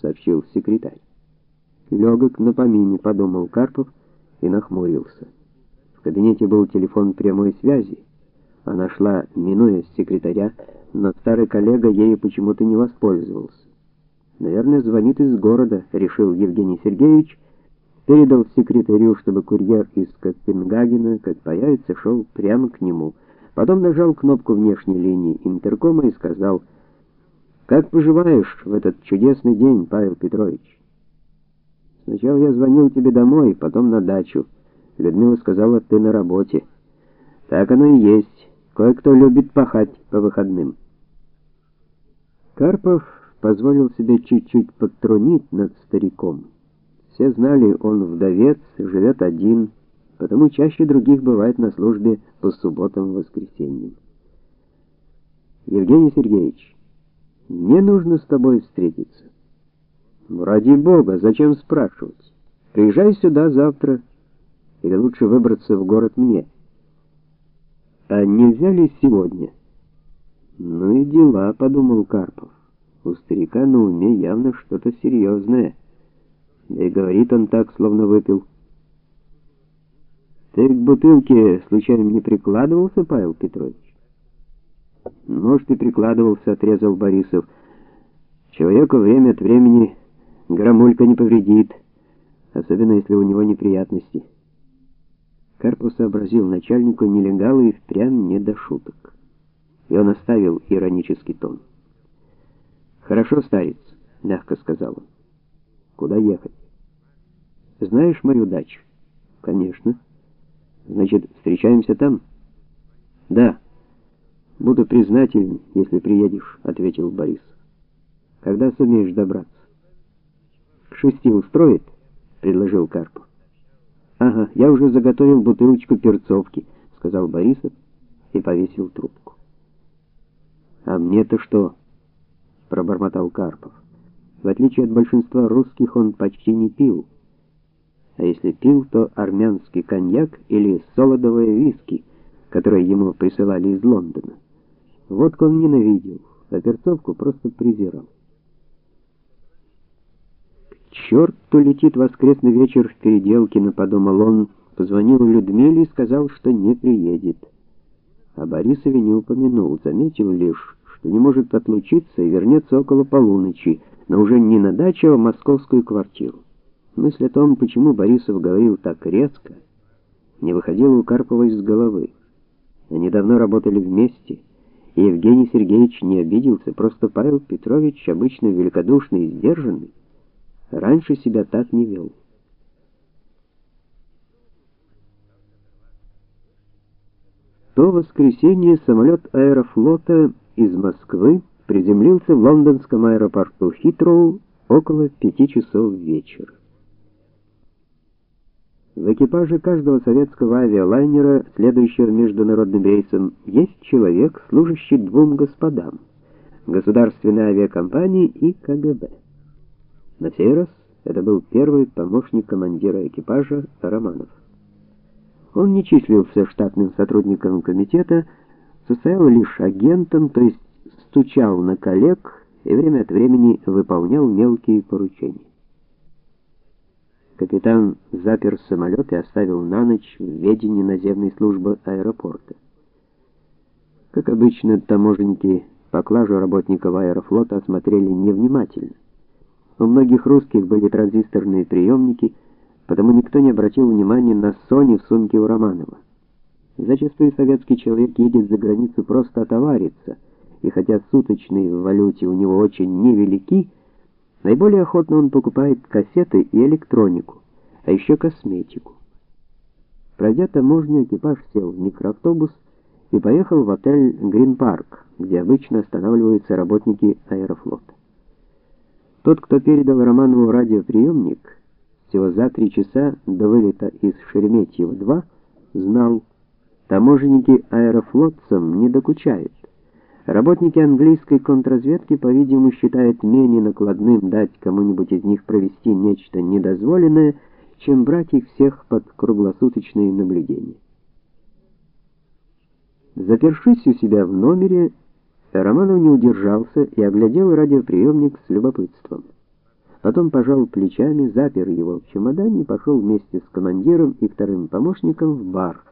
сообщил секретарь. Легок на помине, подумал Карпов и нахмурился. В кабинете был телефон прямой связи. Она шла, минуя секретаря, но старый коллега ею почему-то не воспользовался. Наверное, звонит из города, решил Евгений Сергеевич, передал секретарю, чтобы курьер из Копенгагена, как появится, шел прямо к нему. Потом нажал кнопку внешней линии интеркома и сказал: "Как поживаешь в этот чудесный день, Павел Петрович?" "Сначала я звонил тебе домой, потом на дачу. Людмила сказала, ты на работе. Так оно и есть. Кое-кто любит пахать по выходным". Карпов позволил себе чуть-чуть подтрунить над стариком. Все знали, он вдовец, живет один, потому чаще других бывает на службе по субботам и воскресеньям. Евгений Сергеевич, мне нужно с тобой встретиться. Ради бога, зачем спрашивать? Приезжай сюда завтра, или лучше выбраться в город мне. А нельзя ли сегодня? Ну и дела, подумал Карпов. У старика на уме явно что-то серьезное. И говорит он так, словно выпил. Ты к бутылке случайно не прикладывался, Павел Петрович? Может, и прикладывался, отрезал Борисов. Человеку время от времени грамулька не повредит, особенно если у него неприятности. Карпов сообразил начальнику нелегала и впрямь не до шуток. И он оставил иронический тон. Хорошо, старец, мягко сказал он. Куда ехать? Знаешь мою дачу? Конечно. Значит, встречаемся там? Да. Буду признателен, если приедешь, ответил Борис. Когда сумеешь добраться? К шести устроит, предложил Карпов. Ага, я уже заготовил бутылочку перцовки, сказал Борисов и повесил трубку. А мне-то что? пробормотал Карпов. В отличие от большинства русских, он почти не пил. А если пил, то армянский коньяк или солодовое виски, которое ему присылали из Лондона. Водку он ненавидел, а перцовку просто презирал. К черту летит воскресный вечер в Переделкино, подумал он, позвонил Людмиле и сказал, что не приедет. А Борисове не упомянул, заметил лишь, что не может отлучиться и вернется около полуночи, но уже не на дачу, а в московскую квартиру. Мысль о том, почему Борисов говорил так резко, не выходила у Карпова из головы. Они давно работали вместе, и Евгений Сергеевич не обиделся, просто Павел Петрович, обычно великодушный и сдержанный, раньше себя так не вел. То воскресенье самолет аэрофлота из Москвы приземлился в лондонском аэропорту Хитроу около пяти часов вечера. В экипаже каждого советского авиалайнера, следующего международным рейсом, есть человек, служащий двум господам: государственной авиакомпании и КГБ. На сей раз это был первый помощник командира экипажа Романов. Он не числился штатным сотрудником комитета, состоял лишь агентом, то есть стучал на коллег и время от времени выполнял мелкие поручения. Капитан запер самолет и оставил на ночь в ведении наземной службы аэропорта. Как обычно, таможенники поклажу работников аэрофлота осмотрели невнимательно. У многих русских были транзисторные приемники, потому никто не обратил внимания на Sony в сумке у Романова. Зачастую советский человек едет за границу просто отовариться, и хотя суточные в валюте у него очень невелики, наиболее охотно он покупает кассеты и электронику, а еще косметику. Пройдя таможню, экипаж сел в микроавтобус и поехал в отель Грин Парк, где обычно останавливаются работники аэрофлота. Тот, кто передал Романову радиоприемник, всего за три часа до вылета из Шереметьево-2 знал, Таможенники аэрофлотцам не докучают. Работники английской контрразведки, по-видимому, считают менее накладным дать кому-нибудь из них провести нечто недозволенное, чем брать их всех под круглосуточное наблюдение. Запершись у себя в номере, Романов не удержался и оглядел радиоприемник с любопытством. Потом пожал плечами, запер его в чемодане и пошел вместе с командиром и вторым помощником в бар.